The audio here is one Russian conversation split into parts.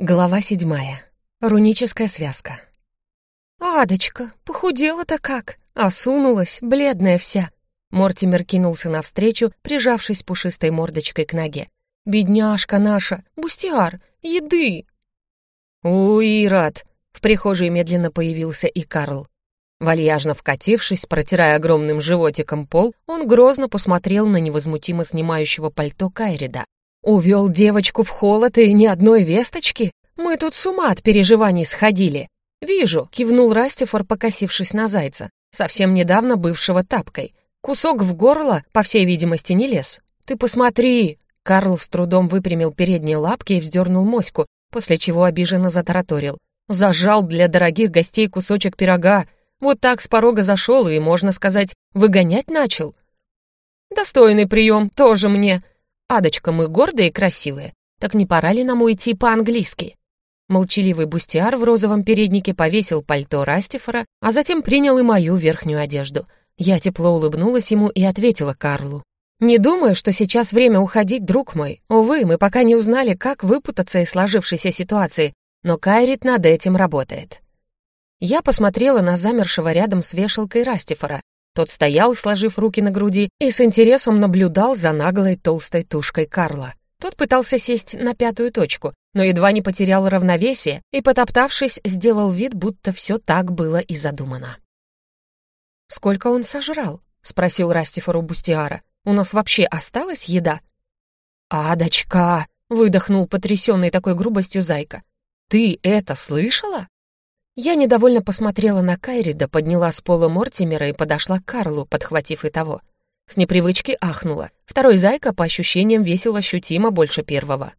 Глава седьмая. Руническая связка. «Адочка, похудела-то как! Осунулась, бледная вся!» Мортимер кинулся навстречу, прижавшись пушистой мордочкой к ноге. «Бедняжка наша! Бустиар! Еды!» «Уй, рад!» В прихожей медленно появился и Карл. Вальяжно вкатившись, протирая огромным животиком пол, он грозно посмотрел на невозмутимо снимающего пальто Кайрида. Увел девочку в холод и ни одной весточки? Мы тут с ума от переживаний сходили. Вижу, кивнул Растифор, покосившись на зайца, совсем недавно бывшего тапкой. Кусок в горло, по всей видимости, не лез. Ты посмотри! Карл с трудом выпрямил передние лапки и вздернул моську, после чего обиженно затараторил. Зажал для дорогих гостей кусочек пирога. Вот так с порога зашел и, можно сказать, выгонять начал. Достойный прием, тоже мне. «Адочка, мы гордые и красивые. Так не пора ли нам уйти по-английски?» Молчаливый бустиар в розовом переднике повесил пальто Растифора, а затем принял и мою верхнюю одежду. Я тепло улыбнулась ему и ответила Карлу. «Не думаю, что сейчас время уходить, друг мой. Увы, мы пока не узнали, как выпутаться из сложившейся ситуации, но Кайрит над этим работает». Я посмотрела на замершего рядом с вешалкой Растифора, тот стоял, сложив руки на груди, и с интересом наблюдал за наглой толстой тушкой Карла. Тот пытался сесть на пятую точку, но едва не потерял равновесие и, потоптавшись, сделал вид, будто все так было и задумано. «Сколько он сожрал?» — спросил Растифор у Бустиара. «У нас вообще осталась еда?» «Адочка!» — выдохнул потрясенный такой грубостью зайка. «Ты это слышала?» Я недовольно посмотрела на Кайрида, подняла с пола Мортимера и подошла к Карлу, подхватив и того. С непривычки ахнула. Второй зайка, по ощущениям, весил ощутимо больше первого.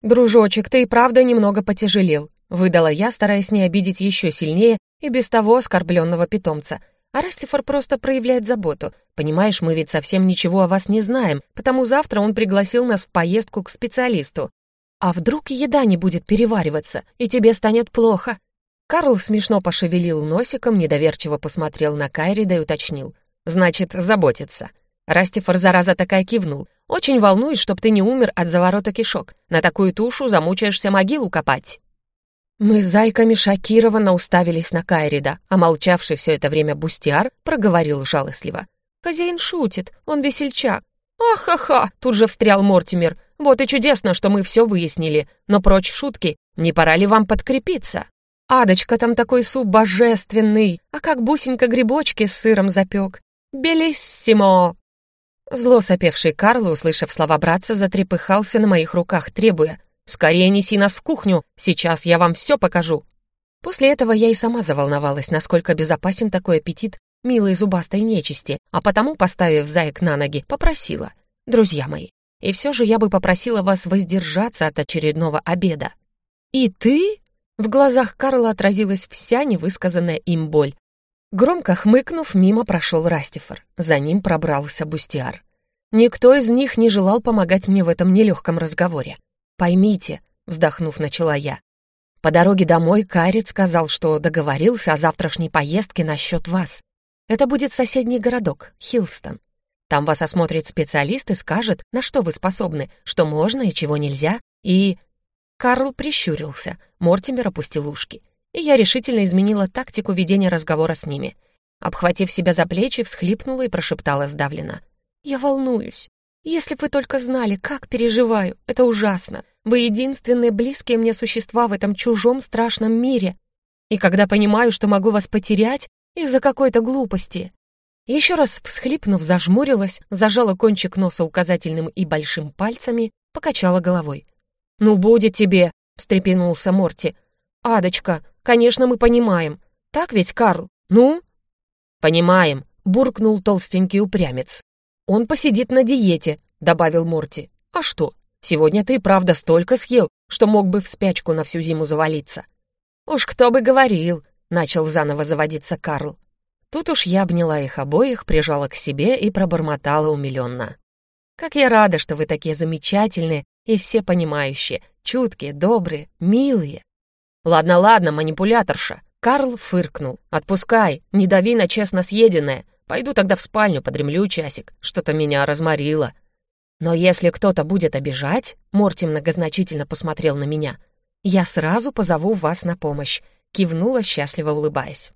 «Дружочек, ты и правда немного потяжелел», — выдала я, стараясь не обидеть еще сильнее и без того оскорбленного питомца. А Растифор просто проявляет заботу. Понимаешь, мы ведь совсем ничего о вас не знаем, потому завтра он пригласил нас в поездку к специалисту. А вдруг еда не будет перевариваться, и тебе станет плохо? Карл смешно пошевелил носиком, недоверчиво посмотрел на Кайрида и уточнил. «Значит, заботится». Растифор зараза такая кивнул. «Очень волнует, чтоб ты не умер от заворота кишок. На такую тушу замучаешься могилу копать». Мы с зайками шокированно уставились на Кайрида, а молчавший все это время Бустиар проговорил жалостливо. «Хозяин шутит, он весельчак». «Ах-ха-ха!» — тут же встрял Мортимер. «Вот и чудесно, что мы все выяснили. Но прочь шутки, не пора ли вам подкрепиться?» Адочка, там такой суп божественный, а как бусинка грибочки с сыром запек. Белиссимо!» Зло сопевший Карло, услышав слова братца, затрепыхался на моих руках, требуя «Скорее неси нас в кухню, сейчас я вам все покажу». После этого я и сама заволновалась, насколько безопасен такой аппетит милой зубастой нечисти, а потому, поставив заек на ноги, попросила «Друзья мои, и все же я бы попросила вас воздержаться от очередного обеда». «И ты?» В глазах Карла отразилась вся невысказанная им боль. Громко хмыкнув, мимо прошел Растифор. За ним пробрался Бустиар. Никто из них не желал помогать мне в этом нелегком разговоре. «Поймите», — вздохнув, начала я. По дороге домой Кайрит сказал, что договорился о завтрашней поездке насчет вас. Это будет соседний городок, Хилстон. Там вас осмотрит специалист и скажет, на что вы способны, что можно и чего нельзя, и Карл прищурился, Мортимер опустил ушки, и я решительно изменила тактику ведения разговора с ними. Обхватив себя за плечи, всхлипнула и прошептала сдавленно. «Я волнуюсь. Если бы вы только знали, как переживаю, это ужасно. Вы единственные близкие мне существа в этом чужом страшном мире. И когда понимаю, что могу вас потерять из-за какой-то глупости...» Еще раз всхлипнув, зажмурилась, зажала кончик носа указательным и большим пальцами, покачала головой. «Ну, будет тебе», — встрепенулся Морти. «Адочка, конечно, мы понимаем. Так ведь, Карл? Ну?» «Понимаем», — буркнул толстенький упрямец. «Он посидит на диете», — добавил Морти. «А что? Сегодня ты, правда, столько съел, что мог бы в спячку на всю зиму завалиться». «Уж кто бы говорил», — начал заново заводиться Карл. Тут уж я обняла их обоих, прижала к себе и пробормотала умиленно. «Как я рада, что вы такие замечательные и все понимающие, чуткие, добрые, милые. «Ладно, ладно, манипуляторша!» Карл фыркнул. «Отпускай, не дави на честно съеденное. Пойду тогда в спальню, подремлю часик. Что-то меня разморило». «Но если кто-то будет обижать...» Морти многозначительно посмотрел на меня. Я сразу позову вас на помощь», — кивнула, счастливо улыбаясь.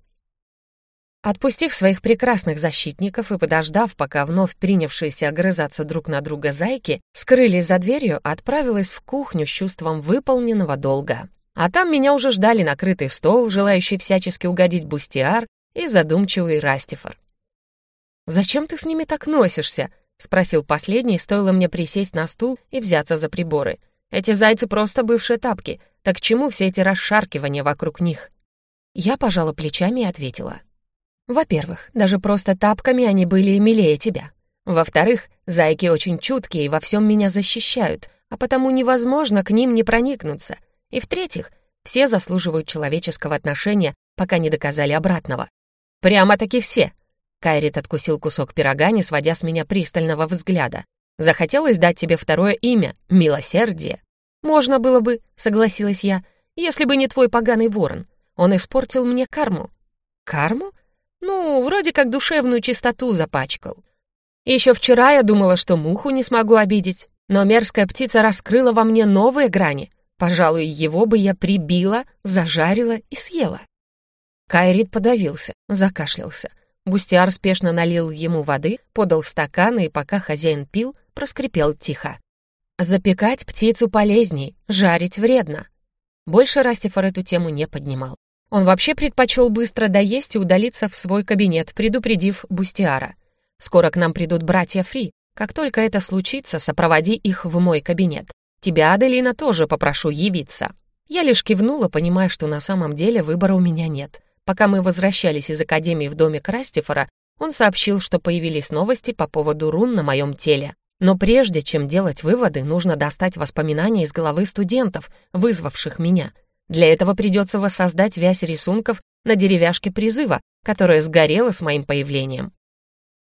Отпустив своих прекрасных защитников и подождав, пока вновь принявшиеся огрызаться друг на друга зайки скрылись за дверью, отправилась в кухню с чувством выполненного долга. А там меня уже ждали накрытый стол, желающий всячески угодить Бустиар и задумчивый Растифор. «Зачем ты с ними так носишься?» — спросил последний, стоило мне присесть на стул и взяться за приборы. «Эти зайцы просто бывшие тапки, так чему все эти расшаркивания вокруг них?» Я пожала плечами и ответила — во-первых, даже просто тапками они были милее тебя. Во-вторых, зайки очень чуткие и во всем меня защищают, а потому невозможно к ним не проникнуться. И в-третьих, все заслуживают человеческого отношения, пока не доказали обратного. Прямо-таки все. Кайрит откусил кусок пирога, не сводя с меня пристального взгляда. Захотелось дать тебе второе имя — Милосердие. Можно было бы, согласилась я, если бы не твой поганый ворон. Он испортил мне карму. Карму? Ну, вроде как душевную чистоту запачкал. Еще вчера я думала, что муху не смогу обидеть, но мерзкая птица раскрыла во мне новые грани. Пожалуй, его бы я прибила, зажарила и съела. Кайрит подавился, закашлялся. Бустиар спешно налил ему воды, подал стаканы и, пока хозяин пил, проскрипел тихо. «Запекать птицу полезней, жарить вредно». Больше Растифор эту тему не поднимал. Он вообще предпочел быстро доесть и удалиться в свой кабинет, предупредив Бустиара. «Скоро к нам придут братья Фри. Как только это случится, сопроводи их в мой кабинет. Тебя, Аделина, тоже попрошу явиться». Я лишь кивнула, понимая, что на самом деле выбора у меня нет. Пока мы возвращались из академии в дом Растифора, он сообщил, что появились новости по поводу рун на моем теле. Но прежде чем делать выводы, нужно достать воспоминания из головы студентов, вызвавших меня. Для этого придется воссоздать вязь рисунков на деревяшке призыва, которая сгорела с моим появлением.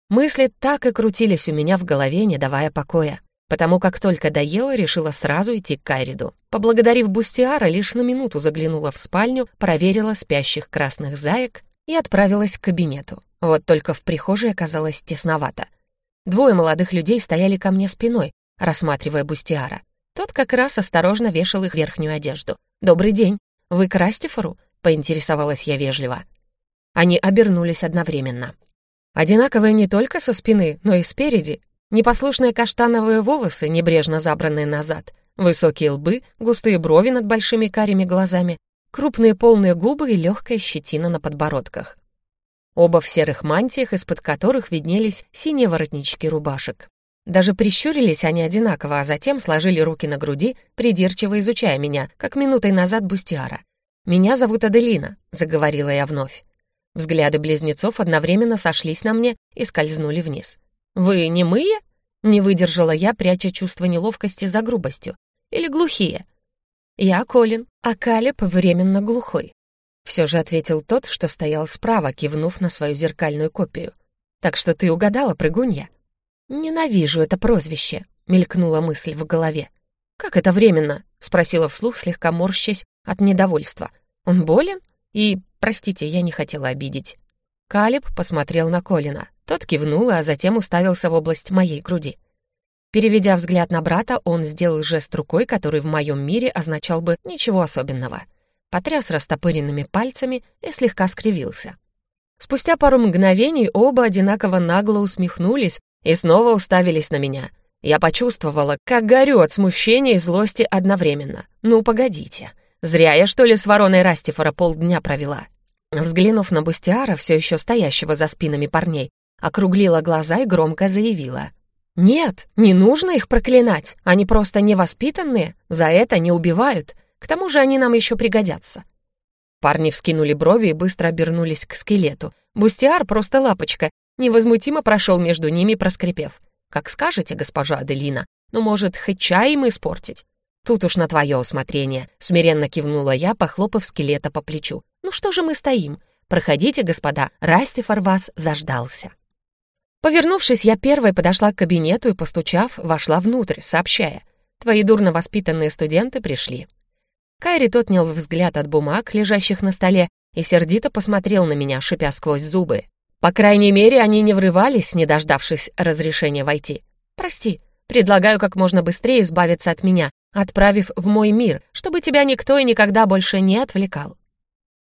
Мысли так и крутились у меня в голове, не давая покоя. Потому как только доела, решила сразу идти к Кайриту. Поблагодарив Бустиара, лишь на минуту заглянула в спальню, проверила спящих красных заек и отправилась к кабинету. Вот только в прихожей оказалось тесновато. Двое молодых людей стояли ко мне спиной, рассматривая Бустиара. Тот как раз осторожно вешал их верхнюю одежду. «Добрый день. Вы к Растифору?» — поинтересовалась я вежливо. Они обернулись одновременно. Одинаковые не только со спины, но и спереди. Непослушные каштановые волосы, небрежно забранные назад, высокие лбы, густые брови над большими карими глазами, крупные полные губы и легкая щетина на подбородках. Оба в серых мантиях, из-под которых виднелись синие воротнички рубашек. Даже прищурились они одинаково, а затем сложили руки на груди, придирчиво изучая меня, как минутой назад Бустиара. «Меня зовут Аделина», — заговорила я вновь. Взгляды близнецов одновременно сошлись на мне и скользнули вниз. «Вы немые?» — не выдержала я, пряча чувство неловкости за грубостью. «Или глухие?» «Я Колин, а Калеб временно глухой», — все же ответил тот, что стоял справа, кивнув на свою зеркальную копию. «Так что ты угадала, прыгунья?» «Ненавижу это прозвище», — мелькнула мысль в голове. «Как это временно?» — спросила вслух, слегка морщась от недовольства. «Он болен? И, простите, я не хотела обидеть». Калиб посмотрел на Колина. Тот кивнул, а затем уставился в область моей груди. Переведя взгляд на брата, он сделал жест рукой, который в моем мире означал бы «ничего особенного». Потряс растопыренными пальцами и слегка скривился. Спустя пару мгновений оба одинаково нагло усмехнулись, и снова уставились на меня. Я почувствовала, как горю от смущения и злости одновременно. Ну, погодите. Зря я, что ли, с вороной Растифора полдня провела. Взглянув на Бустиара, все еще стоящего за спинами парней, округлила глаза и громко заявила. «Нет, не нужно их проклинать. Они просто невоспитанные, за это не убивают. К тому же они нам еще пригодятся». Парни вскинули брови и быстро обернулись к скелету. Бустиар просто лапочка, невозмутимо прошел между ними, проскрипев. «Как скажете, госпожа Аделина, но, может, хоть чай им испортить?» «Тут уж на твое усмотрение», — смиренно кивнула я, похлопав скелета по плечу. «Ну что же мы стоим? Проходите, господа, Растифор вас заждался». Повернувшись, я первой подошла к кабинету и, постучав, вошла внутрь, сообщая. «Твои дурно воспитанные студенты пришли». Кайри отнял взгляд от бумаг, лежащих на столе, и сердито посмотрел на меня, шипя сквозь зубы. По крайней мере, они не врывались, не дождавшись разрешения войти. Прости, предлагаю как можно быстрее избавиться от меня, отправив в мой мир, чтобы тебя никто и никогда больше не отвлекал.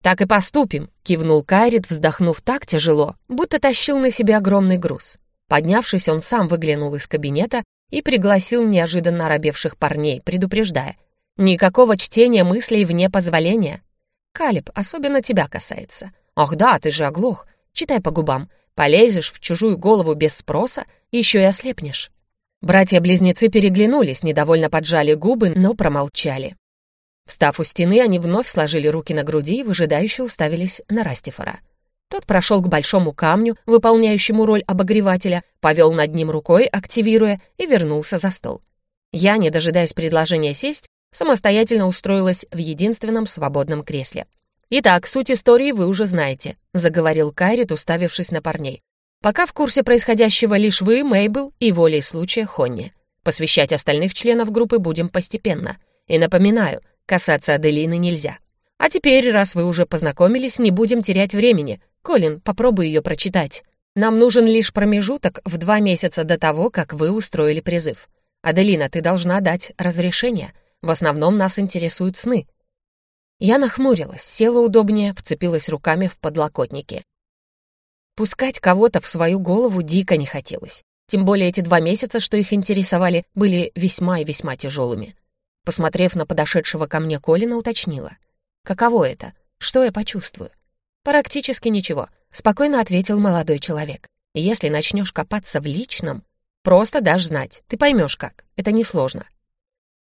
«Так и поступим», — кивнул Кайрит, вздохнув так тяжело, будто тащил на себе огромный груз. Поднявшись, он сам выглянул из кабинета и пригласил неожиданно оробевших парней, предупреждая. «Никакого чтения мыслей вне позволения. Калиб, особенно тебя касается. Ах да, ты же оглох. Читай по губам. Полезешь в чужую голову без спроса, еще и ослепнешь». Братья-близнецы переглянулись, недовольно поджали губы, но промолчали. Встав у стены, они вновь сложили руки на груди и выжидающе уставились на Растифора. Тот прошел к большому камню, выполняющему роль обогревателя, повел над ним рукой, активируя, и вернулся за стол. Я, не дожидаясь предложения сесть, самостоятельно устроилась в единственном свободном кресле. «Итак, суть истории вы уже знаете», — заговорил Кайрит, уставившись на парней. «Пока в курсе происходящего лишь вы, Мейбл и волей случая Хонни. Посвящать остальных членов группы будем постепенно. И напоминаю, Касаться Аделины нельзя. А теперь, раз вы уже познакомились, не будем терять времени. Колин, попробуй ее прочитать. Нам нужен лишь промежуток в два месяца до того, как вы устроили призыв. Аделина, ты должна дать разрешение. В основном нас интересуют сны. Я нахмурилась, села удобнее, вцепилась руками в подлокотники. Пускать кого-то в свою голову дико не хотелось. Тем более эти два месяца, что их интересовали, были весьма и весьма тяжелыми. Посмотрев на подошедшего ко мне Колина, уточнила. «Каково это? Что я почувствую?» «Практически ничего», — спокойно ответил молодой человек. «Если начнешь копаться в личном, просто дашь знать, ты поймешь как, это несложно».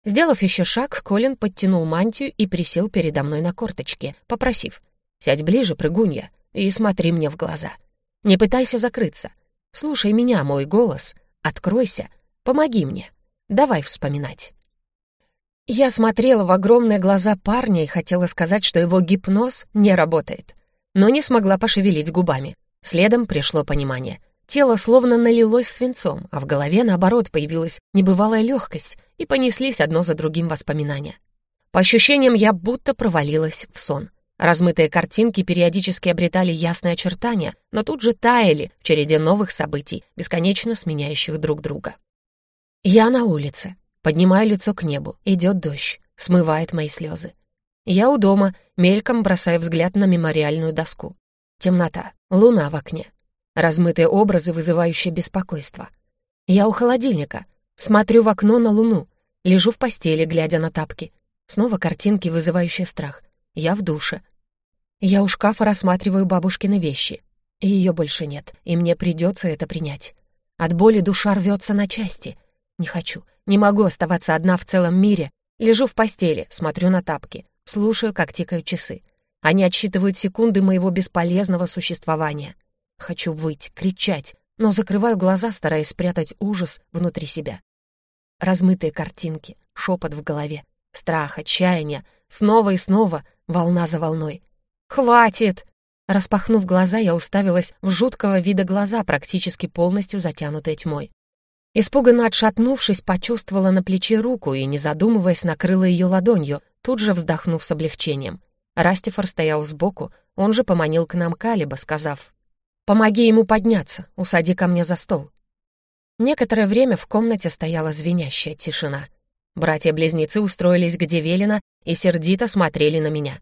Сделав еще шаг, Колин подтянул мантию и присел передо мной на корточке, попросив «Сядь ближе, прыгунья, и смотри мне в глаза. Не пытайся закрыться. Слушай меня, мой голос. Откройся. Помоги мне. Давай вспоминать». Я смотрела в огромные глаза парня и хотела сказать, что его гипноз не работает, но не смогла пошевелить губами. Следом пришло понимание. Тело словно налилось свинцом, а в голове, наоборот, появилась небывалая легкость, и понеслись одно за другим воспоминания. По ощущениям, я будто провалилась в сон. Размытые картинки периодически обретали ясные очертания, но тут же таяли в череде новых событий, бесконечно сменяющих друг друга. Я на улице. Поднимаю лицо к небу. Идет дождь. Смывает мои слезы. Я у дома, мельком бросаю взгляд на мемориальную доску. Темнота. Луна в окне. Размытые образы, вызывающие беспокойство. Я у холодильника. Смотрю в окно на луну. Лежу в постели, глядя на тапки. Снова картинки, вызывающие страх. Я в душе. Я у шкафа рассматриваю бабушкины вещи. Ее больше нет, и мне придется это принять. От боли душа рвется на части. Не хочу. Не могу оставаться одна в целом мире. Лежу в постели, смотрю на тапки, слушаю, как тикают часы. Они отсчитывают секунды моего бесполезного существования. Хочу выть, кричать, но закрываю глаза, стараясь спрятать ужас внутри себя. Размытые картинки, шепот в голове, страх, отчаяние, снова и снова, волна за волной. «Хватит!» Распахнув глаза, я уставилась в жуткого вида глаза, практически полностью затянутые тьмой. Испуганно отшатнувшись, почувствовала на плече руку и, не задумываясь, накрыла ее ладонью, тут же вздохнув с облегчением. Растифор стоял сбоку, он же поманил к нам Калиба, сказав, «Помоги ему подняться, усади ко мне за стол». Некоторое время в комнате стояла звенящая тишина. Братья-близнецы устроились где велено и сердито смотрели на меня.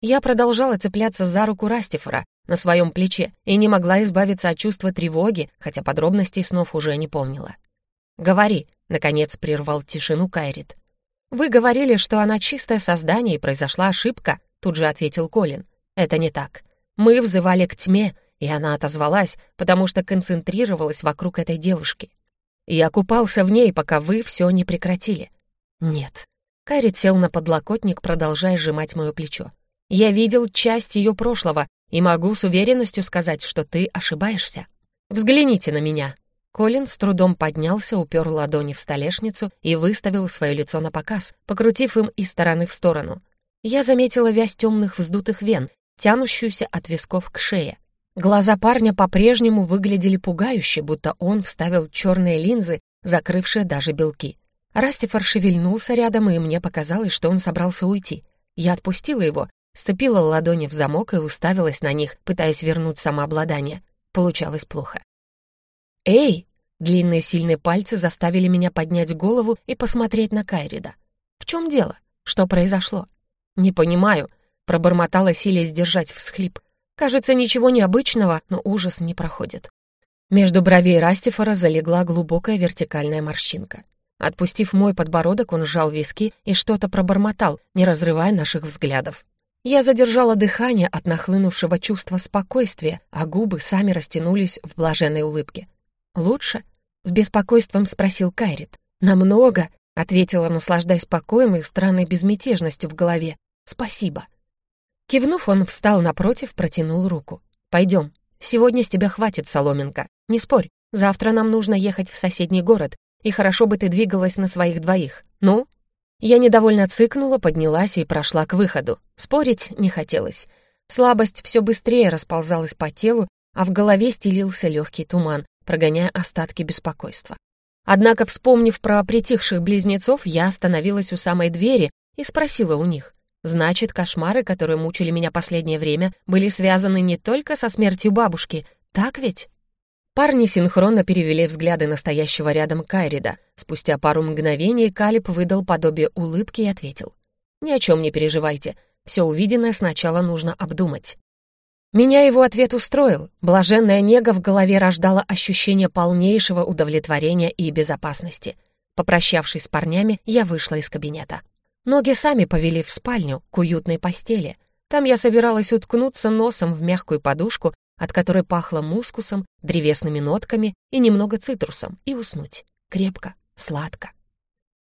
Я продолжала цепляться за руку Растифора на своем плече и не могла избавиться от чувства тревоги, хотя подробностей снов уже не помнила. «Говори», — наконец прервал тишину Кайрит. «Вы говорили, что она чистое создание и произошла ошибка», — тут же ответил Колин. «Это не так. Мы взывали к тьме, и она отозвалась, потому что концентрировалась вокруг этой девушки. Я купался в ней, пока вы все не прекратили». «Нет». Кайрит сел на подлокотник, продолжая сжимать мое плечо. Я видел часть ее прошлого и могу с уверенностью сказать, что ты ошибаешься. Взгляните на меня». Колин с трудом поднялся, упер ладони в столешницу и выставил свое лицо на показ, покрутив им из стороны в сторону. Я заметила вязь темных вздутых вен, тянущуюся от висков к шее. Глаза парня по-прежнему выглядели пугающе, будто он вставил черные линзы, закрывшие даже белки. Растифор шевельнулся рядом, и мне показалось, что он собрался уйти. Я отпустила его сцепила ладони в замок и уставилась на них, пытаясь вернуть самообладание. Получалось плохо. «Эй!» Длинные сильные пальцы заставили меня поднять голову и посмотреть на Кайрида. В чем дело? Что произошло? Не понимаю, пробормотала Силия сдержать всхлип. Кажется, ничего необычного, но ужас не проходит. Между бровей Растифора залегла глубокая вертикальная морщинка. Отпустив мой подбородок, он сжал виски и что-то пробормотал, не разрывая наших взглядов. Я задержала дыхание от нахлынувшего чувства спокойствия, а губы сами растянулись в блаженной улыбке. «Лучше?» — с беспокойством спросил Кайрит. «Намного», — ответила, наслаждаясь покоем и странной безмятежностью в голове. «Спасибо». Кивнув, он встал напротив, протянул руку. «Пойдем. Сегодня с тебя хватит, Соломенко. Не спорь. Завтра нам нужно ехать в соседний город, и хорошо бы ты двигалась на своих двоих. Ну, я недовольно цыкнула, поднялась и прошла к выходу. Спорить не хотелось. Слабость все быстрее расползалась по телу, а в голове стелился легкий туман, прогоняя остатки беспокойства. Однако, вспомнив про притихших близнецов, я остановилась у самой двери и спросила у них. Значит, кошмары, которые мучили меня последнее время, были связаны не только со смертью бабушки, так ведь? Парни синхронно перевели взгляды настоящего рядом Кайрида. Спустя пару мгновений Калиб выдал подобие улыбки и ответил. «Ни о чем не переживайте. Все увиденное сначала нужно обдумать». Меня его ответ устроил. Блаженная нега в голове рождала ощущение полнейшего удовлетворения и безопасности. Попрощавшись с парнями, я вышла из кабинета. Ноги сами повели в спальню, к уютной постели. Там я собиралась уткнуться носом в мягкую подушку от которой пахло мускусом, древесными нотками и немного цитрусом, и уснуть. Крепко, сладко.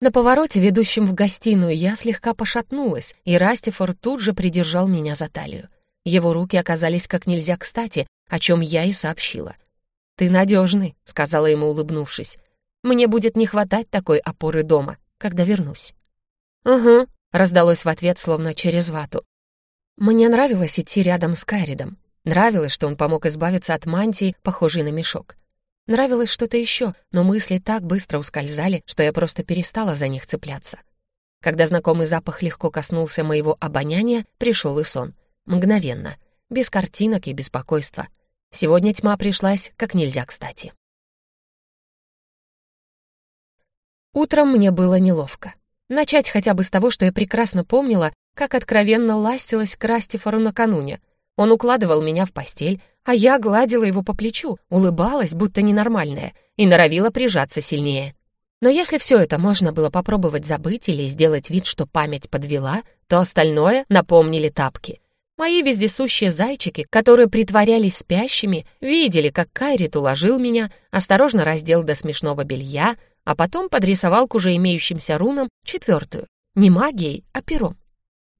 На повороте, ведущем в гостиную, я слегка пошатнулась, и Растифор тут же придержал меня за талию. Его руки оказались как нельзя кстати, о чем я и сообщила. «Ты надежный», — сказала ему, улыбнувшись. «Мне будет не хватать такой опоры дома, когда вернусь». «Угу», — раздалось в ответ, словно через вату. Мне нравилось идти рядом с Кайридом. Нравилось, что он помог избавиться от мантии, похожей на мешок. Нравилось что-то еще, но мысли так быстро ускользали, что я просто перестала за них цепляться. Когда знакомый запах легко коснулся моего обоняния, пришел и сон. Мгновенно, без картинок и беспокойства. Сегодня тьма пришлась как нельзя кстати. Утром мне было неловко. Начать хотя бы с того, что я прекрасно помнила, как откровенно ластилась к Растифору накануне — он укладывал меня в постель, а я гладила его по плечу, улыбалась, будто ненормальная, и норовила прижаться сильнее. Но если все это можно было попробовать забыть или сделать вид, что память подвела, то остальное напомнили тапки. Мои вездесущие зайчики, которые притворялись спящими, видели, как Кайрит уложил меня, осторожно раздел до смешного белья, а потом подрисовал к уже имеющимся рунам четвертую. Не магией, а пером.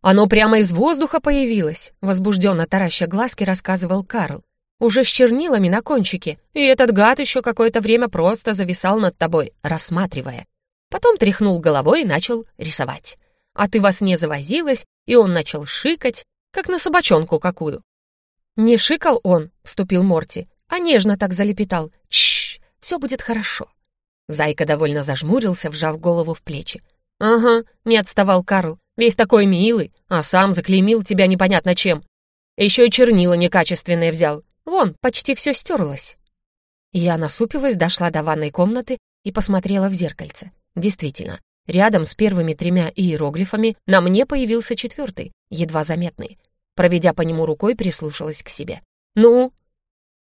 «Оно прямо из воздуха появилось», — возбужденно тараща глазки рассказывал Карл. «Уже с чернилами на кончике, и этот гад еще какое-то время просто зависал над тобой, рассматривая. Потом тряхнул головой и начал рисовать. А ты во сне завозилась, и он начал шикать, как на собачонку какую». «Не шикал он», — вступил Морти, а нежно так залепетал. «Чш, все будет хорошо». Зайка довольно зажмурился, вжав голову в плечи. «Ага», — не отставал Карл, Весь такой милый, а сам заклеймил тебя непонятно чем. Еще и чернила некачественные взял. Вон, почти все стерлось. Я насупилась, дошла до ванной комнаты и посмотрела в зеркальце. Действительно, рядом с первыми тремя иероглифами на мне появился четвертый, едва заметный. Проведя по нему рукой, прислушалась к себе. «Ну?»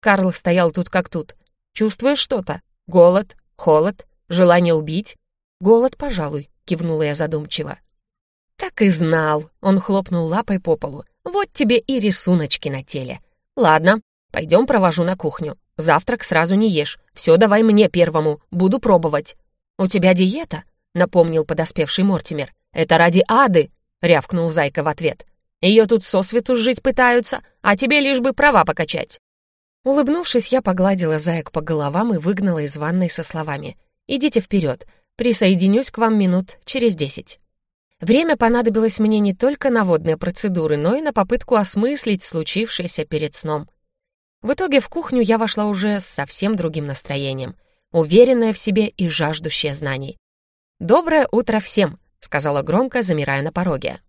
Карл стоял тут как тут. «Чувствуешь что-то? Голод? Холод? Желание убить?» «Голод, пожалуй», — кивнула я задумчиво. «Так и знал!» — он хлопнул лапой по полу. «Вот тебе и рисуночки на теле. Ладно, пойдем провожу на кухню. Завтрак сразу не ешь. Все давай мне первому, буду пробовать». «У тебя диета?» — напомнил подоспевший Мортимер. «Это ради ады!» — рявкнул Зайка в ответ. «Ее тут сосвету жить пытаются, а тебе лишь бы права покачать». Улыбнувшись, я погладила Заек по головам и выгнала из ванной со словами. «Идите вперед, присоединюсь к вам минут через десять». Время понадобилось мне не только на водные процедуры, но и на попытку осмыслить случившееся перед сном. В итоге в кухню я вошла уже с совсем другим настроением, уверенная в себе и жаждущая знаний. «Доброе утро всем!» — сказала громко, замирая на пороге.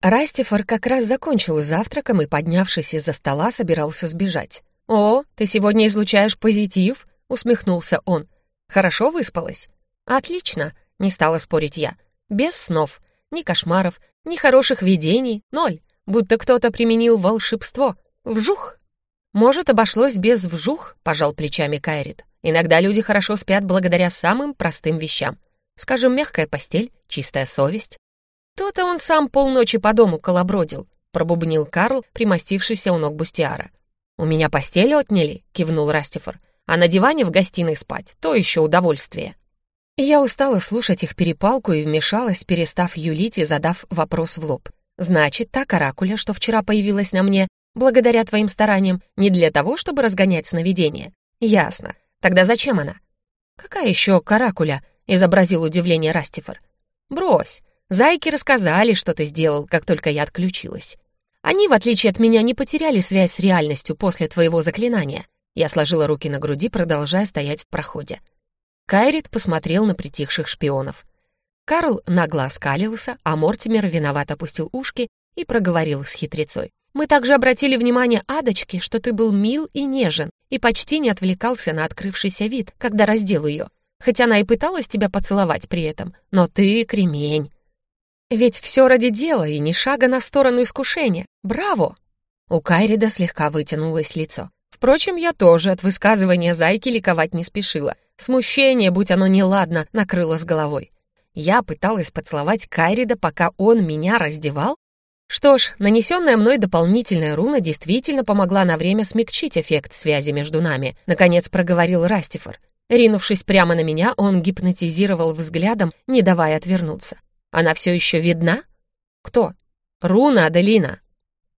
Растифор как раз закончил завтраком и, поднявшись из-за стола, собирался сбежать. «О, ты сегодня излучаешь позитив?» — усмехнулся он. «Хорошо выспалась?» «Отлично!» — не стала спорить я. «Без снов. ни кошмаров, ни хороших видений, ноль. Будто кто-то применил волшебство. Вжух! Может, обошлось без вжух, пожал плечами Кайрит. Иногда люди хорошо спят благодаря самым простым вещам. Скажем, мягкая постель, чистая совесть. То-то он сам полночи по дому колобродил, пробубнил Карл, примостившийся у ног Бустиара. «У меня постель отняли», — кивнул Растифор. «А на диване в гостиной спать — то еще удовольствие». Я устала слушать их перепалку и вмешалась, перестав юлить и задав вопрос в лоб. «Значит, та каракуля, что вчера появилась на мне, благодаря твоим стараниям, не для того, чтобы разгонять сновидение?» «Ясно. Тогда зачем она?» «Какая еще каракуля?» — изобразил удивление Растифор. «Брось. Зайки рассказали, что ты сделал, как только я отключилась. Они, в отличие от меня, не потеряли связь с реальностью после твоего заклинания. Я сложила руки на груди, продолжая стоять в проходе. Кайрит посмотрел на притихших шпионов. Карл нагло оскалился, а Мортимер виновато опустил ушки и проговорил с хитрецой. «Мы также обратили внимание Адочки, что ты был мил и нежен и почти не отвлекался на открывшийся вид, когда раздел ее. Хоть она и пыталась тебя поцеловать при этом, но ты кремень. Ведь все ради дела и ни шага на сторону искушения. Браво!» У Кайрида слегка вытянулось лицо. Впрочем, я тоже от высказывания зайки ликовать не спешила. Смущение, будь оно неладно, накрыло с головой. Я пыталась поцеловать Кайрида, пока он меня раздевал? Что ж, нанесенная мной дополнительная руна действительно помогла на время смягчить эффект связи между нами, наконец проговорил Растифор. Ринувшись прямо на меня, он гипнотизировал взглядом, не давая отвернуться. Она все еще видна? Кто? Руна Аделина.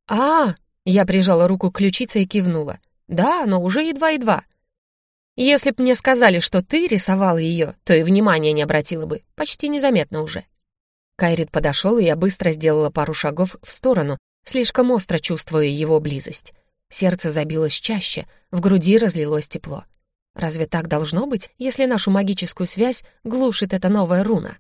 А, я прижала руку к ключице и кивнула. Да, но уже едва-едва. Если б мне сказали, что ты рисовал ее, то и внимания не обратила бы. Почти незаметно уже. Кайрит подошел, и я быстро сделала пару шагов в сторону, слишком остро чувствуя его близость. Сердце забилось чаще, в груди разлилось тепло. Разве так должно быть, если нашу магическую связь глушит эта новая руна?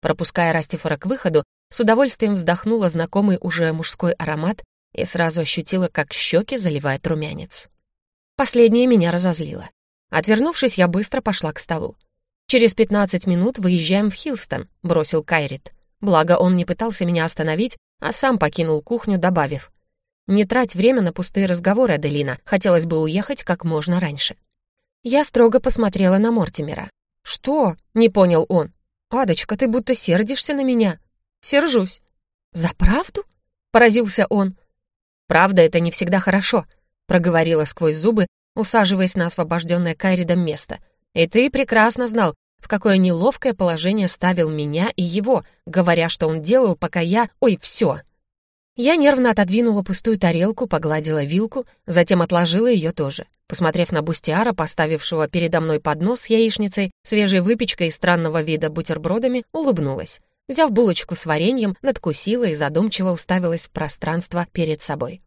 Пропуская Растифора к выходу, с удовольствием вздохнула знакомый уже мужской аромат и сразу ощутила, как щеки заливает румянец. Последнее меня разозлило. Отвернувшись, я быстро пошла к столу. «Через пятнадцать минут выезжаем в Хилстон», — бросил Кайрит. Благо, он не пытался меня остановить, а сам покинул кухню, добавив. «Не трать время на пустые разговоры, Аделина. Хотелось бы уехать как можно раньше». Я строго посмотрела на Мортимера. «Что?» — не понял он. «Адочка, ты будто сердишься на меня». «Сержусь». «За правду?» — поразился он. «Правда, это не всегда хорошо», — проговорила сквозь зубы, усаживаясь на освобожденное Кайридом место. «И ты прекрасно знал, в какое неловкое положение ставил меня и его, говоря, что он делал, пока я... Ой, все!» Я нервно отодвинула пустую тарелку, погладила вилку, затем отложила ее тоже. Посмотрев на Бустиара, поставившего передо мной поднос с яичницей, свежей выпечкой и странного вида бутербродами, улыбнулась. Взяв булочку с вареньем, надкусила и задумчиво уставилась в пространство перед собой.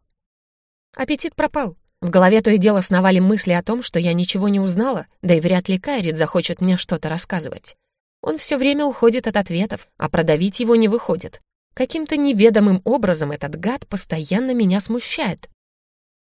Аппетит пропал. В голове то и дело сновали мысли о том, что я ничего не узнала, да и вряд ли Кайрит захочет мне что-то рассказывать. Он все время уходит от ответов, а продавить его не выходит. Каким-то неведомым образом этот гад постоянно меня смущает.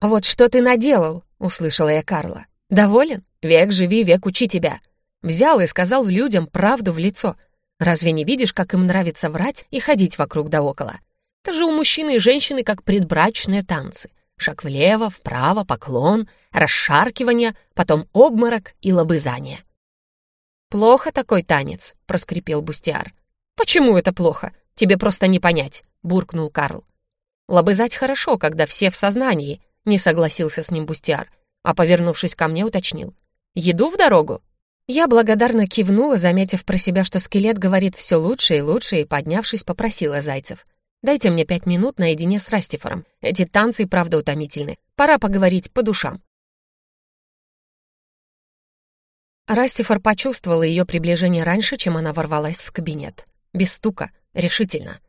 «Вот что ты наделал?» — услышала я Карла. «Доволен? Век живи, век учи тебя». Взял и сказал людям правду в лицо. Разве не видишь, как им нравится врать и ходить вокруг да около? Это же у мужчины и женщины как предбрачные танцы. Шаг влево, вправо, поклон, расшаркивание, потом обморок и лобызание. «Плохо такой танец», — проскрипел Бустиар. «Почему это плохо? Тебе просто не понять», — буркнул Карл. «Лобызать хорошо, когда все в сознании», — не согласился с ним Бустиар, а, повернувшись ко мне, уточнил. «Еду в дорогу?» Я благодарно кивнула, заметив про себя, что скелет говорит все лучше и лучше, и, поднявшись, попросила зайцев. «Дайте мне пять минут наедине с Растифором. Эти танцы правда утомительны. Пора поговорить по душам». Растифор почувствовал ее приближение раньше, чем она ворвалась в кабинет. Без стука, решительно.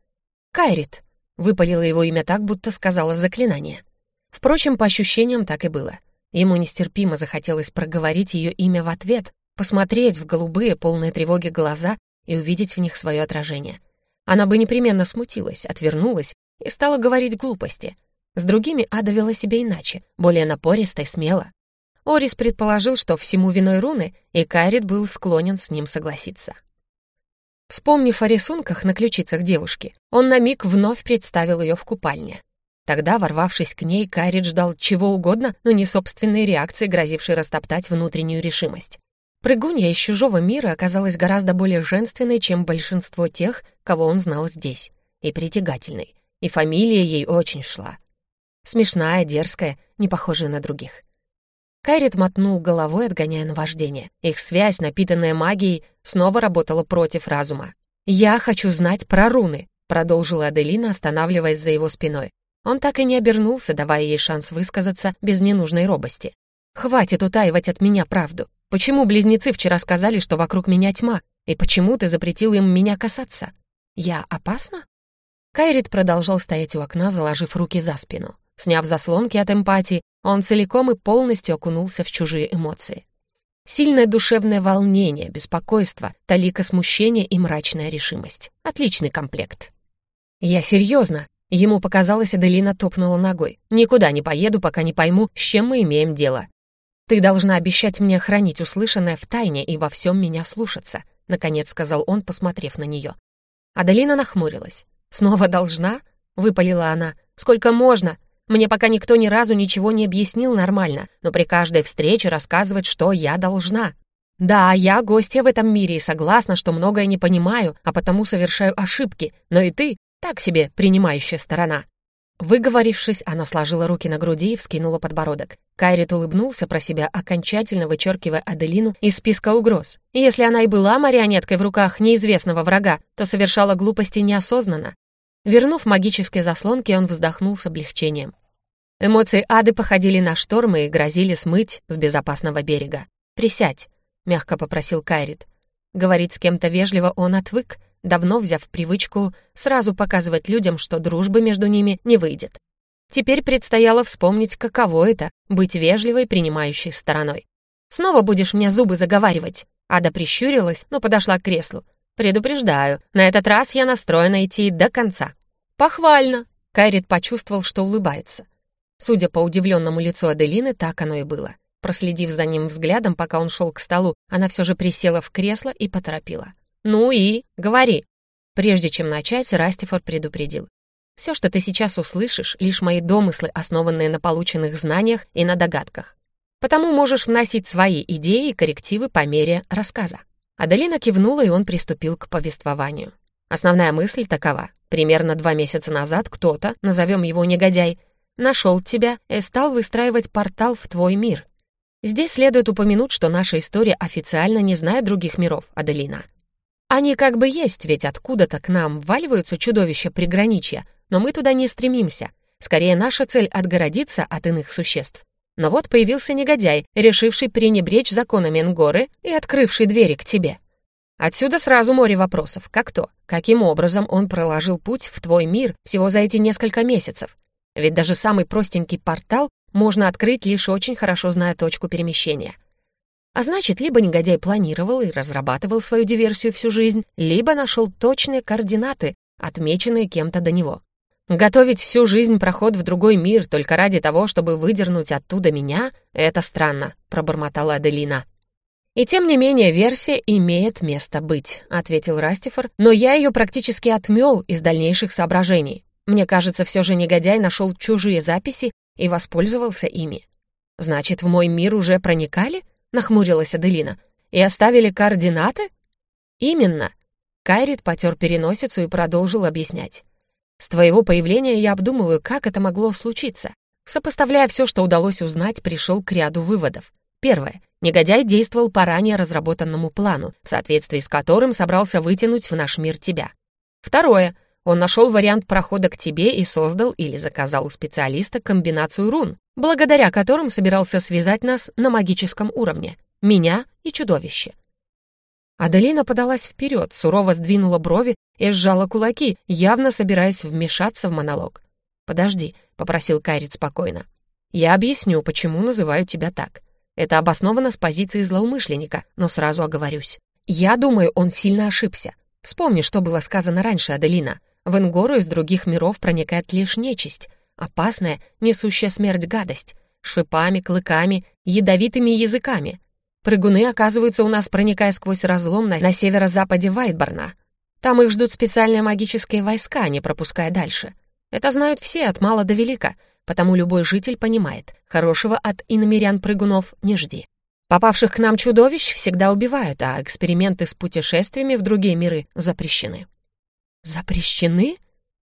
«Кайрит», — выпалила его имя так, будто сказала заклинание. Впрочем, по ощущениям так и было. Ему нестерпимо захотелось проговорить ее имя в ответ, посмотреть в голубые, полные тревоги глаза и увидеть в них свое отражение. Она бы непременно смутилась, отвернулась и стала говорить глупости. С другими Ада вела себя иначе, более напористо и смело. Орис предположил, что всему виной руны, и Кайрит был склонен с ним согласиться. Вспомнив о рисунках на ключицах девушки, он на миг вновь представил ее в купальне. Тогда, ворвавшись к ней, Кайрит ждал чего угодно, но не собственной реакции, грозившей растоптать внутреннюю решимость. Прыгунья из чужого мира оказалась гораздо более женственной, чем большинство тех, кого он знал здесь, и притягательной, и фамилия ей очень шла. Смешная, дерзкая, не похожая на других. Кайрит мотнул головой, отгоняя наваждение. Их связь, напитанная магией, снова работала против разума. «Я хочу знать про руны», — продолжила Аделина, останавливаясь за его спиной. Он так и не обернулся, давая ей шанс высказаться без ненужной робости. «Хватит утаивать от меня правду. Почему близнецы вчера сказали, что вокруг меня тьма? И почему ты запретил им меня касаться? Я опасна?» Кайрит продолжал стоять у окна, заложив руки за спину. Сняв заслонки от эмпатии, он целиком и полностью окунулся в чужие эмоции. Сильное душевное волнение, беспокойство, талика смущения и мрачная решимость. Отличный комплект. «Я серьезно», Ему показалось, Аделина топнула ногой. «Никуда не поеду, пока не пойму, с чем мы имеем дело. Ты должна обещать мне хранить услышанное в тайне и во всем меня слушаться», — наконец сказал он, посмотрев на нее. Аделина нахмурилась. «Снова должна?» — выпалила она. «Сколько можно? Мне пока никто ни разу ничего не объяснил нормально, но при каждой встрече рассказывать, что я должна. Да, я гостья в этом мире и согласна, что многое не понимаю, а потому совершаю ошибки, но и ты так себе принимающая сторона. Выговорившись, она сложила руки на груди и вскинула подбородок. Кайрит улыбнулся про себя, окончательно вычеркивая Аделину из списка угроз. если она и была марионеткой в руках неизвестного врага, то совершала глупости неосознанно. Вернув магические заслонки, он вздохнул с облегчением. Эмоции Ады походили на штормы и грозили смыть с безопасного берега. «Присядь», — мягко попросил Кайрит. Говорить с кем-то вежливо он отвык, давно взяв привычку сразу показывать людям, что дружбы между ними не выйдет. Теперь предстояло вспомнить, каково это — быть вежливой, принимающей стороной. «Снова будешь мне зубы заговаривать?» Ада прищурилась, но подошла к креслу. «Предупреждаю, на этот раз я настроена идти до конца». «Похвально!» — Кайрит почувствовал, что улыбается. Судя по удивленному лицу Аделины, так оно и было. Проследив за ним взглядом, пока он шел к столу, она все же присела в кресло и поторопила. «Ну и? Говори!» Прежде чем начать, Растифор предупредил. «Все, что ты сейчас услышишь, лишь мои домыслы, основанные на полученных знаниях и на догадках. Потому можешь вносить свои идеи и коррективы по мере рассказа». Аделина кивнула, и он приступил к повествованию. Основная мысль такова. Примерно два месяца назад кто-то, назовем его негодяй, нашел тебя и стал выстраивать портал в твой мир. Здесь следует упомянуть, что наша история официально не знает других миров, Аделина. Они как бы есть, ведь откуда-то к нам вваливаются чудовища приграничья, но мы туда не стремимся. Скорее, наша цель — отгородиться от иных существ. Но вот появился негодяй, решивший пренебречь законами Нгоры и открывший двери к тебе. Отсюда сразу море вопросов. Как то? Каким образом он проложил путь в твой мир всего за эти несколько месяцев? Ведь даже самый простенький портал можно открыть, лишь очень хорошо зная точку перемещения — а значит, либо негодяй планировал и разрабатывал свою диверсию всю жизнь, либо нашел точные координаты, отмеченные кем-то до него. Готовить всю жизнь проход в другой мир только ради того, чтобы выдернуть оттуда меня, это странно, пробормотала Аделина. «И тем не менее версия имеет место быть», — ответил Растифор, «но я ее практически отмел из дальнейших соображений. Мне кажется, все же негодяй нашел чужие записи и воспользовался ими. Значит, в мой мир уже проникали?» нахмурилась Аделина. «И оставили координаты?» «Именно». Кайрит потер переносицу и продолжил объяснять. «С твоего появления я обдумываю, как это могло случиться. Сопоставляя все, что удалось узнать, пришел к ряду выводов. Первое. Негодяй действовал по ранее разработанному плану, в соответствии с которым собрался вытянуть в наш мир тебя. Второе. Он нашел вариант прохода к тебе и создал или заказал у специалиста комбинацию рун, благодаря которым собирался связать нас на магическом уровне, меня и чудовище. Аделина подалась вперед, сурово сдвинула брови и сжала кулаки, явно собираясь вмешаться в монолог. «Подожди», — попросил Кайрит спокойно. «Я объясню, почему называю тебя так. Это обосновано с позиции злоумышленника, но сразу оговорюсь. Я думаю, он сильно ошибся. Вспомни, что было сказано раньше, Аделина. В Ингору из других миров проникает лишь нечисть, Опасная, несущая смерть гадость. Шипами, клыками, ядовитыми языками. Прыгуны оказываются у нас, проникая сквозь разлом на, на северо-западе Вайтборна. Там их ждут специальные магические войска, не пропуская дальше. Это знают все от мала до велика, потому любой житель понимает, хорошего от иномерян-прыгунов не жди. Попавших к нам чудовищ всегда убивают, а эксперименты с путешествиями в другие миры запрещены. Запрещены?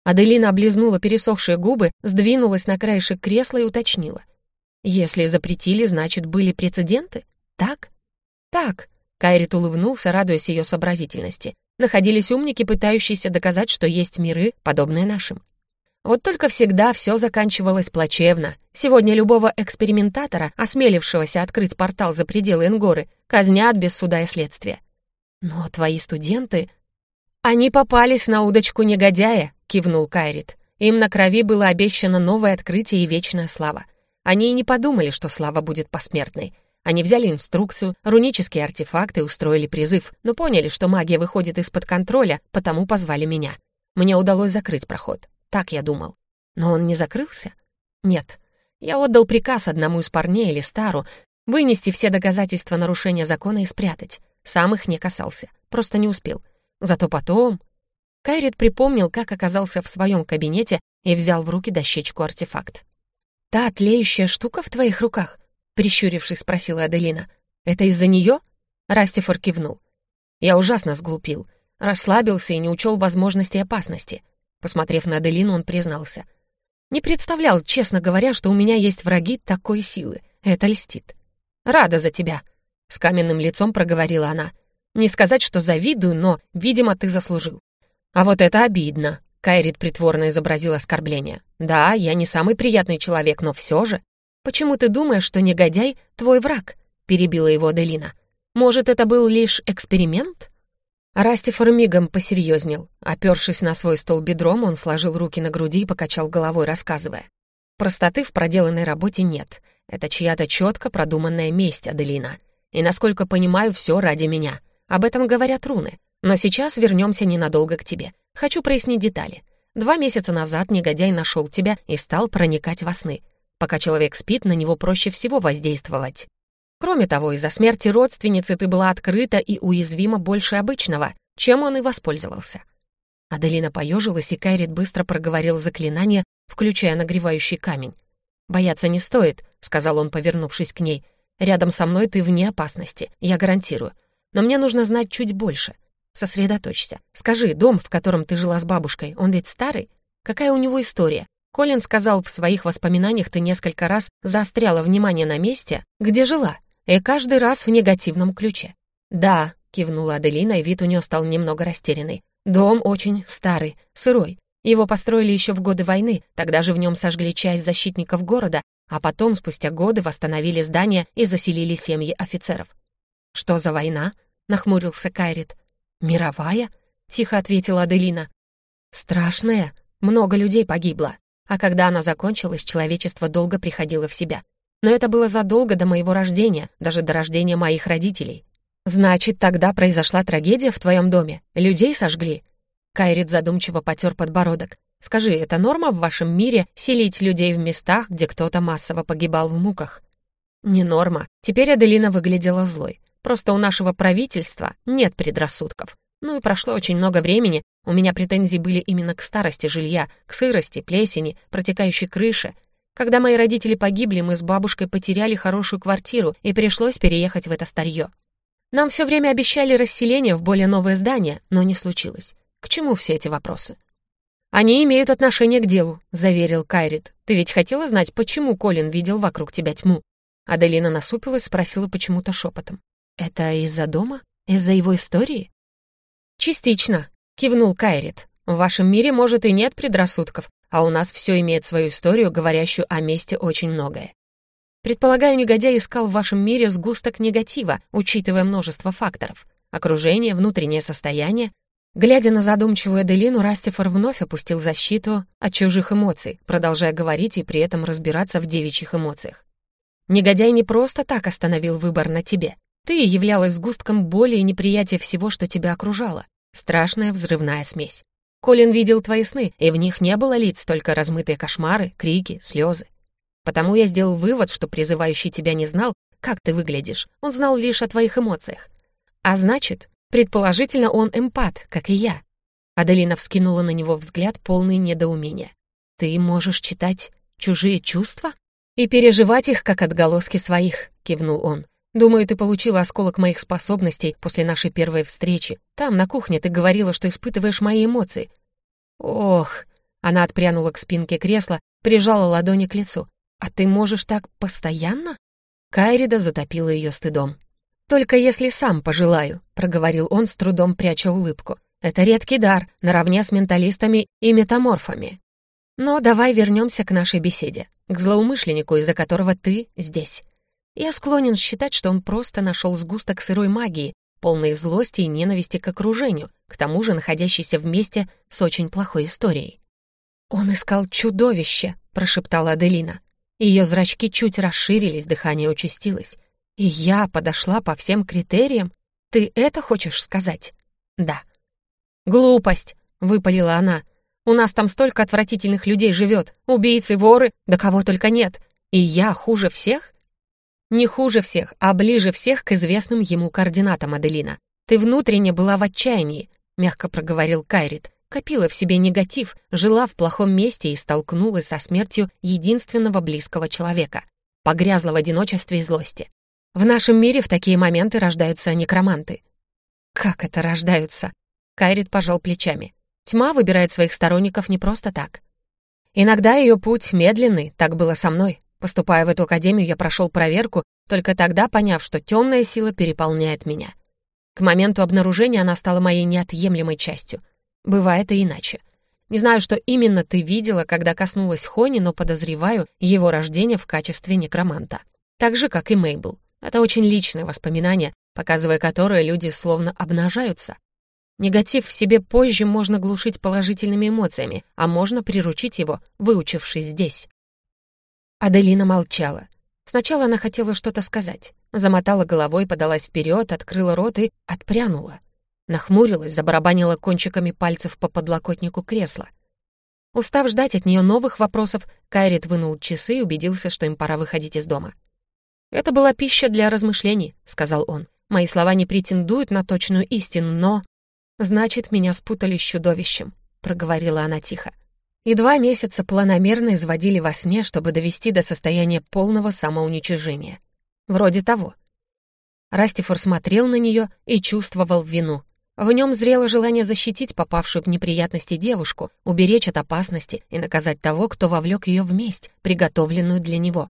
Аделина облизнула пересохшие губы, сдвинулась на краешек кресла и уточнила. Если запретили, значит, были прецеденты? Так? Так. Кайрит улыбнулся, радуясь ее сообразительности. Находились умники, пытающиеся доказать, что есть миры, подобные нашим. Вот только всегда все заканчивалось плачевно. Сегодня любого экспериментатора, осмелившегося открыть портал за пределы Энгоры, казнят без суда и следствия. Но твои студенты... Они попались на удочку негодяя, кивнул Кайрит. Им на крови было обещано новое открытие и вечная слава. Они и не подумали, что слава будет посмертной. Они взяли инструкцию, рунические артефакты, устроили призыв, но поняли, что магия выходит из-под контроля, потому позвали меня. Мне удалось закрыть проход. Так я думал. Но он не закрылся? Нет. Я отдал приказ одному из парней или стару вынести все доказательства нарушения закона и спрятать. Сам их не касался, просто не успел. Зато потом... Кайрит припомнил, как оказался в своем кабинете и взял в руки дощечку-артефакт. «Та тлеющая штука в твоих руках?» — прищурившись, спросила Аделина. «Это из-за нее?» Растифор кивнул. Я ужасно сглупил, расслабился и не учел возможности опасности. Посмотрев на Аделину, он признался. «Не представлял, честно говоря, что у меня есть враги такой силы. Это льстит». «Рада за тебя», — с каменным лицом проговорила она. «Не сказать, что завидую, но, видимо, ты заслужил». «А вот это обидно», — Кайрит притворно изобразил оскорбление. «Да, я не самый приятный человек, но все же...» «Почему ты думаешь, что негодяй — твой враг?» — перебила его Аделина. «Может, это был лишь эксперимент?» Растифор мигом посерьезнел. Опершись на свой стол бедром, он сложил руки на груди и покачал головой, рассказывая. Простоты в проделанной работе нет. Это чья-то четко продуманная месть, Аделина. И, насколько понимаю, все ради меня. Об этом говорят руны. Но сейчас вернемся ненадолго к тебе. Хочу прояснить детали. Два месяца назад негодяй нашел тебя и стал проникать во сны. Пока человек спит, на него проще всего воздействовать. Кроме того, из-за смерти родственницы ты была открыта и уязвима больше обычного, чем он и воспользовался. Аделина поежилась, и Кайрит быстро проговорил заклинание, включая нагревающий камень. «Бояться не стоит», — сказал он, повернувшись к ней. «Рядом со мной ты вне опасности, я гарантирую. Но мне нужно знать чуть больше. Сосредоточься. Скажи, дом, в котором ты жила с бабушкой, он ведь старый? Какая у него история? Колин сказал, в своих воспоминаниях ты несколько раз заостряла внимание на месте, где жила и каждый раз в негативном ключе. «Да», — кивнула Аделина, и вид у нее стал немного растерянный. «Дом очень старый, сырой. Его построили еще в годы войны, тогда же в нем сожгли часть защитников города, а потом, спустя годы, восстановили здание и заселили семьи офицеров». «Что за война?» — нахмурился Кайрит. «Мировая?» — тихо ответила Аделина. «Страшная. Много людей погибло. А когда она закончилась, человечество долго приходило в себя. Но это было задолго до моего рождения, даже до рождения моих родителей. Значит, тогда произошла трагедия в твоем доме? Людей сожгли?» Кайрит задумчиво потер подбородок. «Скажи, это норма в вашем мире селить людей в местах, где кто-то массово погибал в муках?» «Не норма. Теперь Аделина выглядела злой. Просто у нашего правительства нет предрассудков. Ну и прошло очень много времени, у меня претензии были именно к старости жилья, к сырости, плесени, протекающей крыше, когда мои родители погибли, мы с бабушкой потеряли хорошую квартиру и пришлось переехать в это старье. Нам все время обещали расселение в более новое здание, но не случилось. К чему все эти вопросы? «Они имеют отношение к делу», — заверил Кайрит. «Ты ведь хотела знать, почему Колин видел вокруг тебя тьму?» Аделина насупилась, спросила почему-то шепотом. «Это из-за дома? Из-за его истории?» «Частично», — кивнул Кайрит. «В вашем мире, может, и нет предрассудков, а у нас все имеет свою историю, говорящую о месте очень многое. Предполагаю, негодяй искал в вашем мире сгусток негатива, учитывая множество факторов. Окружение, внутреннее состояние. Глядя на задумчивую Аделину, Растифор вновь опустил защиту от чужих эмоций, продолжая говорить и при этом разбираться в девичьих эмоциях. Негодяй не просто так остановил выбор на тебе. Ты являлась сгустком боли и неприятия всего, что тебя окружало. Страшная взрывная смесь. Колин видел твои сны, и в них не было лиц, только размытые кошмары, крики, слезы. Потому я сделал вывод, что призывающий тебя не знал, как ты выглядишь, он знал лишь о твоих эмоциях. А значит, предположительно, он эмпат, как и я. Аделина вскинула на него взгляд, полный недоумения. «Ты можешь читать чужие чувства?» «И переживать их, как отголоски своих», — кивнул он. «Думаю, ты получила осколок моих способностей после нашей первой встречи. Там, на кухне, ты говорила, что испытываешь мои эмоции». «Ох!» — она отпрянула к спинке кресла, прижала ладони к лицу. «А ты можешь так постоянно?» Кайрида затопила ее стыдом. «Только если сам пожелаю», — проговорил он, с трудом пряча улыбку. «Это редкий дар, наравне с менталистами и метаморфами. Но давай вернемся к нашей беседе, к злоумышленнику, из-за которого ты здесь. Я склонен считать, что он просто нашел сгусток сырой магии, полной злости и ненависти к окружению, к тому же находящийся вместе с очень плохой историей. «Он искал чудовище», — прошептала Аделина. Ее зрачки чуть расширились, дыхание участилось. «И я подошла по всем критериям? Ты это хочешь сказать?» «Да». «Глупость», — выпалила она. «У нас там столько отвратительных людей живет, убийцы, воры, да кого только нет. И я хуже всех?» «Не хуже всех, а ближе всех к известным ему координатам, Аделина. Ты внутренне была в отчаянии», — мягко проговорил Кайрит копила в себе негатив, жила в плохом месте и столкнулась со смертью единственного близкого человека, погрязла в одиночестве и злости. В нашем мире в такие моменты рождаются некроманты. Как это рождаются? Кайрит пожал плечами. Тьма выбирает своих сторонников не просто так. Иногда ее путь медленный, так было со мной. Поступая в эту академию, я прошел проверку, только тогда поняв, что темная сила переполняет меня. К моменту обнаружения она стала моей неотъемлемой частью — Бывает и иначе. Не знаю, что именно ты видела, когда коснулась Хони, но подозреваю его рождение в качестве некроманта. Так же, как и Мейбл. Это очень личное воспоминание, показывая которое люди словно обнажаются. Негатив в себе позже можно глушить положительными эмоциями, а можно приручить его, выучившись здесь. Аделина молчала. Сначала она хотела что-то сказать. Замотала головой, подалась вперед, открыла рот и отпрянула. Нахмурилась, забарабанила кончиками пальцев по подлокотнику кресла. Устав ждать от нее новых вопросов, Кайрит вынул часы и убедился, что им пора выходить из дома. «Это была пища для размышлений», — сказал он. «Мои слова не претендуют на точную истину, но...» «Значит, меня спутали с чудовищем», — проговорила она тихо. И два месяца планомерно изводили во сне, чтобы довести до состояния полного самоуничижения. Вроде того. Растифор смотрел на нее и чувствовал вину. В нем зрело желание защитить попавшую в неприятности девушку, уберечь от опасности и наказать того, кто вовлек ее в месть, приготовленную для него.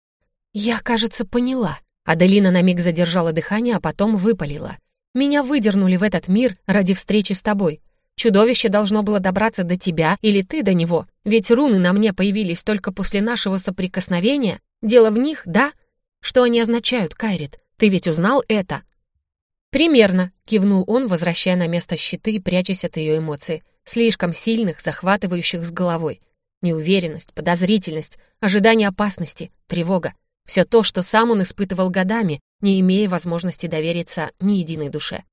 «Я, кажется, поняла». Аделина на миг задержала дыхание, а потом выпалила. «Меня выдернули в этот мир ради встречи с тобой. Чудовище должно было добраться до тебя или ты до него, ведь руны на мне появились только после нашего соприкосновения. Дело в них, да? Что они означают, Кайрит? Ты ведь узнал это?» «Примерно», — кивнул он, возвращая на место щиты и прячась от ее эмоций, слишком сильных, захватывающих с головой. Неуверенность, подозрительность, ожидание опасности, тревога. Все то, что сам он испытывал годами, не имея возможности довериться ни единой душе.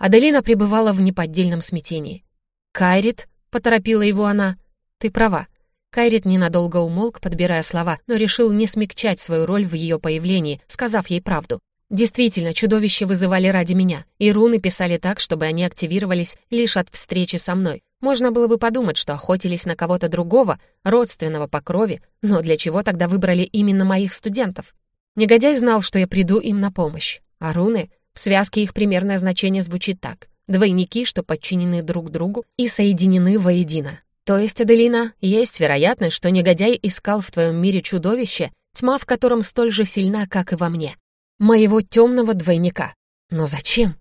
Аделина пребывала в неподдельном смятении. «Кайрит», — поторопила его она, — «ты права». Кайрит ненадолго умолк, подбирая слова, но решил не смягчать свою роль в ее появлении, сказав ей правду. Действительно, чудовища вызывали ради меня, и руны писали так, чтобы они активировались лишь от встречи со мной. Можно было бы подумать, что охотились на кого-то другого, родственного по крови, но для чего тогда выбрали именно моих студентов? Негодяй знал, что я приду им на помощь. А руны? В связке их примерное значение звучит так. Двойники, что подчинены друг другу и соединены воедино. То есть, Аделина, есть вероятность, что негодяй искал в твоем мире чудовище, тьма в котором столь же сильна, как и во мне моего темного двойника. Но зачем?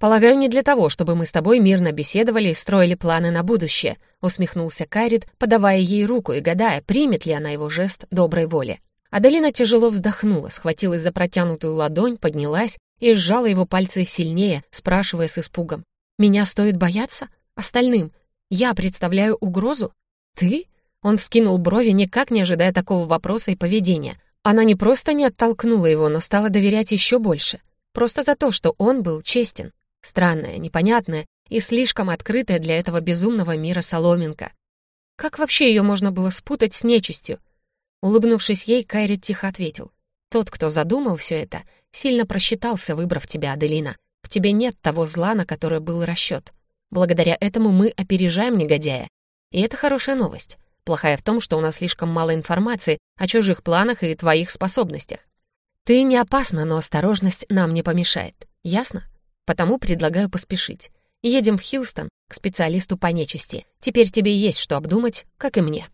Полагаю, не для того, чтобы мы с тобой мирно беседовали и строили планы на будущее, усмехнулся Кайрит, подавая ей руку и гадая, примет ли она его жест доброй воли. Аделина тяжело вздохнула, схватилась за протянутую ладонь, поднялась и сжала его пальцы сильнее, спрашивая с испугом. «Меня стоит бояться? Остальным? Я представляю угрозу? Ты?» Он вскинул брови, никак не ожидая такого вопроса и поведения, она не просто не оттолкнула его, но стала доверять еще больше. Просто за то, что он был честен. Странная, непонятная и слишком открытая для этого безумного мира соломинка. Как вообще ее можно было спутать с нечистью? Улыбнувшись ей, Кайрит тихо ответил. «Тот, кто задумал все это, сильно просчитался, выбрав тебя, Аделина. В тебе нет того зла, на которое был расчет. Благодаря этому мы опережаем негодяя. И это хорошая новость. Плохая в том, что у нас слишком мало информации о чужих планах и твоих способностях. Ты не опасна, но осторожность нам не помешает. Ясно? Потому предлагаю поспешить. Едем в Хилстон к специалисту по нечисти. Теперь тебе есть что обдумать, как и мне.